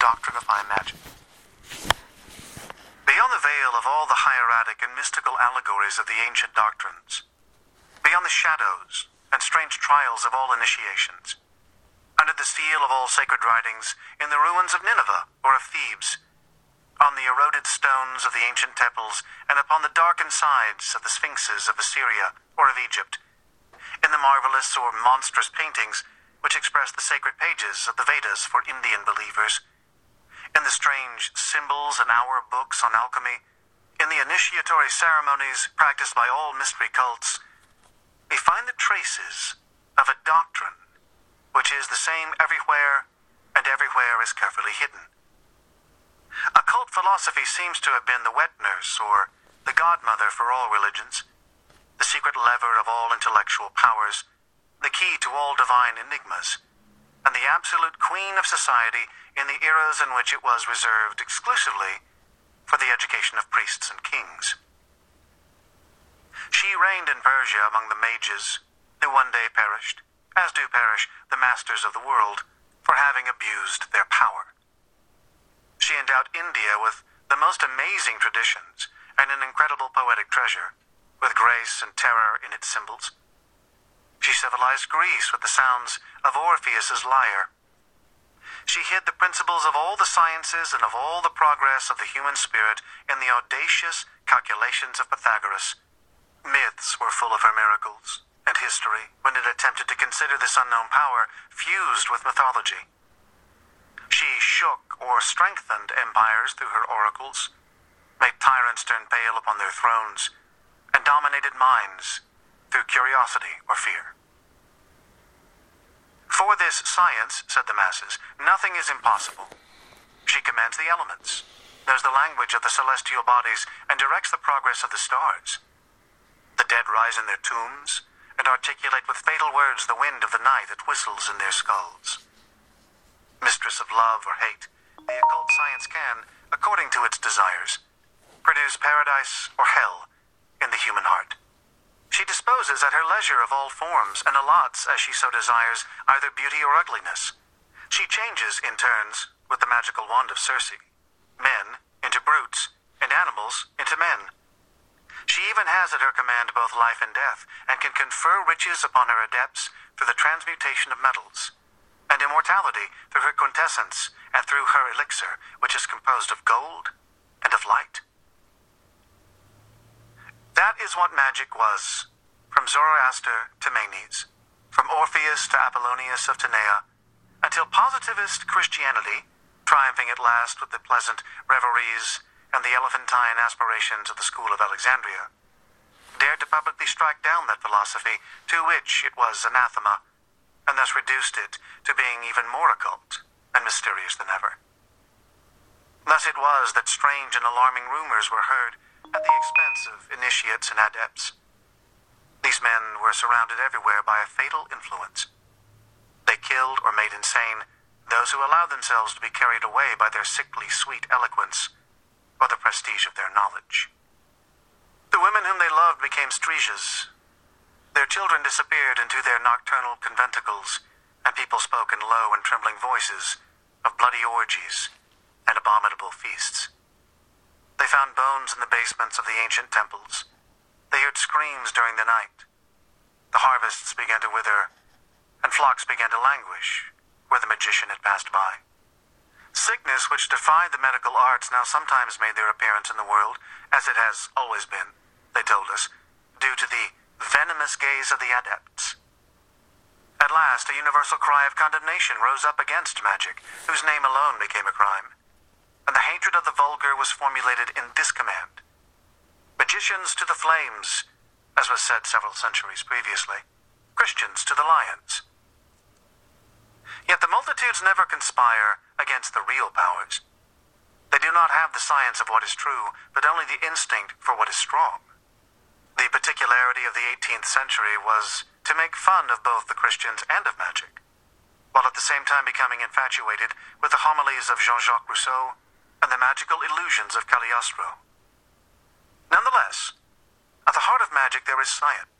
doctrine of high magic. Beyond the veil of all the hieratic and mystical allegories of the ancient doctrines, beyond the shadows and strange trials of all initiations, under the seal of all sacred writings, in the ruins of Nineveh or of Thebes, on the eroded stones of the ancient temples, and upon the darkened sides of the sphinxes of Assyria or of Egypt, in the marvelous or monstrous paintings which express the sacred pages of the Vedas for Indian believers, in the strange symbols and hour books on alchemy, in the initiatory ceremonies practiced by all mystery cults, we find the traces of a doctrine which is the same everywhere and everywhere is carefully hidden. Occult philosophy seems to have been the wet nurse or the godmother for all religions, the secret lever of all intellectual powers, the key to all divine enigmas, and the absolute queen of society in the eras in which it was reserved exclusively for the education of priests and kings. She reigned in Persia among the mages, who one day perished, as do perish the masters of the world, for having abused their power. She endowed India with the most amazing traditions and an incredible poetic treasure, with grace and terror in its symbols. She civilized Greece with the sounds of Orpheus's lyre. She hid the principles of all the sciences and of all the progress of the human spirit in the audacious calculations of Pythagoras. Myths were full of her miracles, and history, when it attempted to consider this unknown power, fused with mythology. She shook or strengthened empires through her oracles, made tyrants turn pale upon their thrones, and dominated minds through curiosity or fear. For this science, said the masses, nothing is impossible. She commands the elements, knows the language of the celestial bodies, and directs the progress of the stars. The dead rise in their tombs and articulate with fatal words the wind of the night that whistles in their skulls mistress of love or hate, the occult science can, according to its desires, produce paradise or hell in the human heart. She disposes at her leisure of all forms and allots, as she so desires, either beauty or ugliness. She changes, in turns, with the magical wand of Circe, men into brutes, and animals into men. She even has at her command both life and death, and can confer riches upon her adepts through the transmutation of metals and immortality through her quintessence and through her elixir, which is composed of gold and of light. That is what magic was, from Zoroaster to Manes, from Orpheus to Apollonius of Tyana, until positivist Christianity, triumphing at last with the pleasant reveries and the elephantine aspirations of the school of Alexandria, dared to publicly strike down that philosophy to which it was anathema and thus reduced it to being even more occult and mysterious than ever. Thus it was that strange and alarming rumors were heard at the expense of initiates and adepts. These men were surrounded everywhere by a fatal influence. They killed or made insane those who allowed themselves to be carried away by their sickly sweet eloquence or the prestige of their knowledge. The women whom they loved became Stresias, their children disappeared into their nocturnal conventicles, and people spoke in low and trembling voices of bloody orgies and abominable feasts. They found bones in the basements of the ancient temples. They heard screams during the night. The harvests began to wither, and flocks began to languish where the magician had passed by. Sickness, which defied the medical arts, now sometimes made their appearance in the world, as it has always been, they told us, due to the venomous gaze of the adepts. At last, a universal cry of condemnation rose up against magic, whose name alone became a crime. And the hatred of the vulgar was formulated in this command Magicians to the flames, as was said several centuries previously, Christians to the lions. Yet the multitudes never conspire against the real powers. They do not have the science of what is true, but only the instinct for what is strong. The particularity of the 18th century was to make fun of both the Christians and of magic, while at the same time becoming infatuated with the homilies of Jean Jacques Rousseau and the magical illusions of Cagliostro. Nonetheless, at the heart of magic there is science.